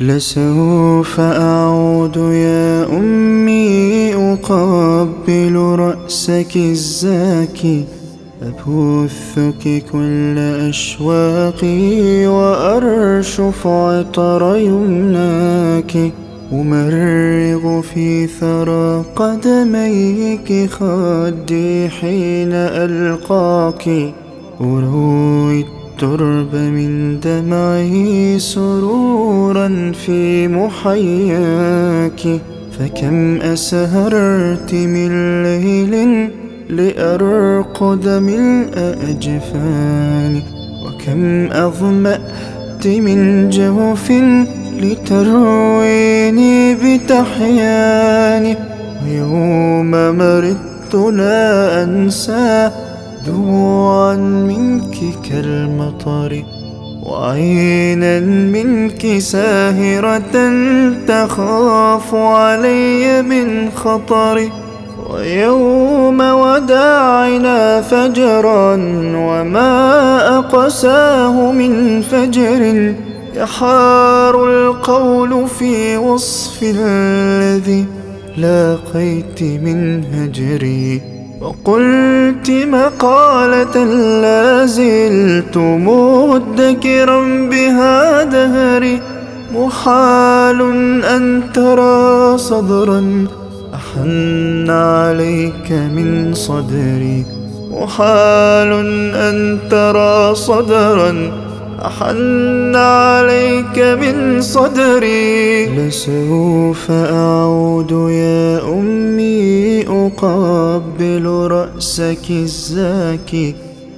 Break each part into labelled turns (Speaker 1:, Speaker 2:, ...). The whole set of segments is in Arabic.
Speaker 1: لسوف أعود يا أمي أقبل رأسك الزاكي أبثك كل أشواقي وأرشف عطر يمناك. أمرغ في ثرى قدميك خدي حين ألقاك. أروي الترب من دمعي سرورا في محياك. فكم أسهرت من ليل لأرقد ملء أجفاني وكم أظمأت من جوف لترويني بتحياني ويوم مرضت لا أنسى دموعا منك كالمطر وعينا منك ساهرة تخاف علي من خطر. ويوم وداعنا فجرا وما أقساه من فجر. يحار القول في وصف الذي لاقيت من هجري. وقلت مقالة لا زلت مدكرا بها دهري محال أن ترى صدرا أحن عليك من صدري محال أن ترى صدرا أحن عليك من صدري. لسوف أعود يا أمي أقبل رأسك الزاكي.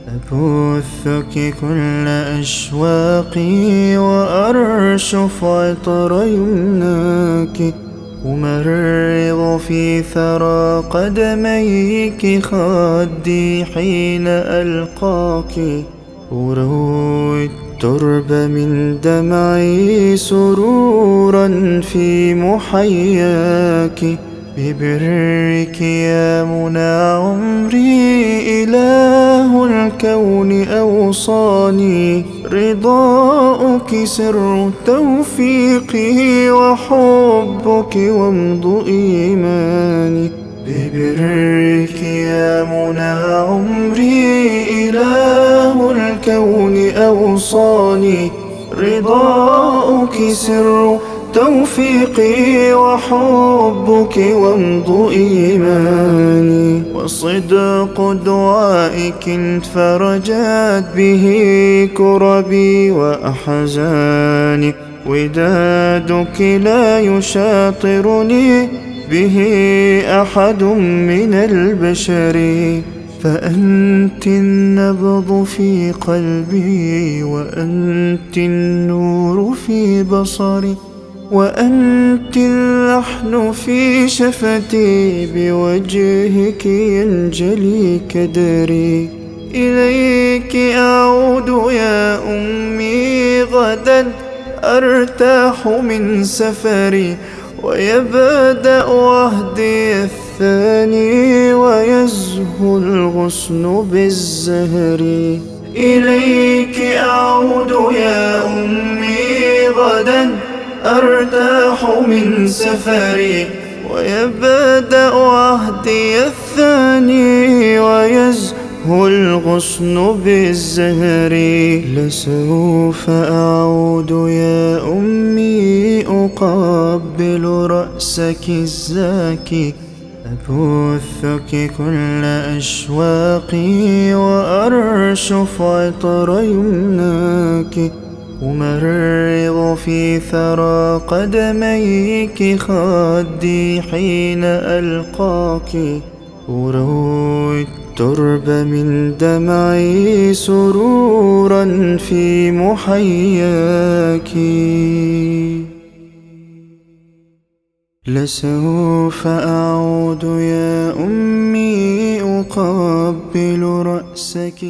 Speaker 1: أبثك كل أشواقي وأرشف عطر يمناك. أمرغ في ثرى قدميك خدي حين ألقاك. أروي الترب من دمعي سرورا في محياك. ببرك يا منى عمري إله الكون أوصاني. رضاؤك سر توفيقي وحبك وامض إيماني. ببرك يا منى عمري إله الكون أوصاني رضاؤك سر توفيقي وحبك وامض إيماني. وصدق دعائك فرجت به كربي وأحزاني. ودادك لا يشاطرني به أحد من البشر. فأنت النبض في قلبي وأنت النور في بصري وأنت اللحن في شفتي بوجهك ينجلي كدري. إليك أعود يا أمي غدا أرتاح من سفري. ويبدأ عهدي الثاني ويزهو الغصن بالزهر. إليك أعود يا أمي غدا أرتاح من سفري. ويبدأ عهدي الثاني الغصن بالزهر لسوف أعود يا أمي أقبل رأسك الزاكي أبثك كل أشواقي وأرشف عطر يمناك أمرغ في ثرى قدميك خدي حين ألقاك. أروي الترب من دمعي سرورا في محياك. لسوف أعود يا أمي أقبل رأسك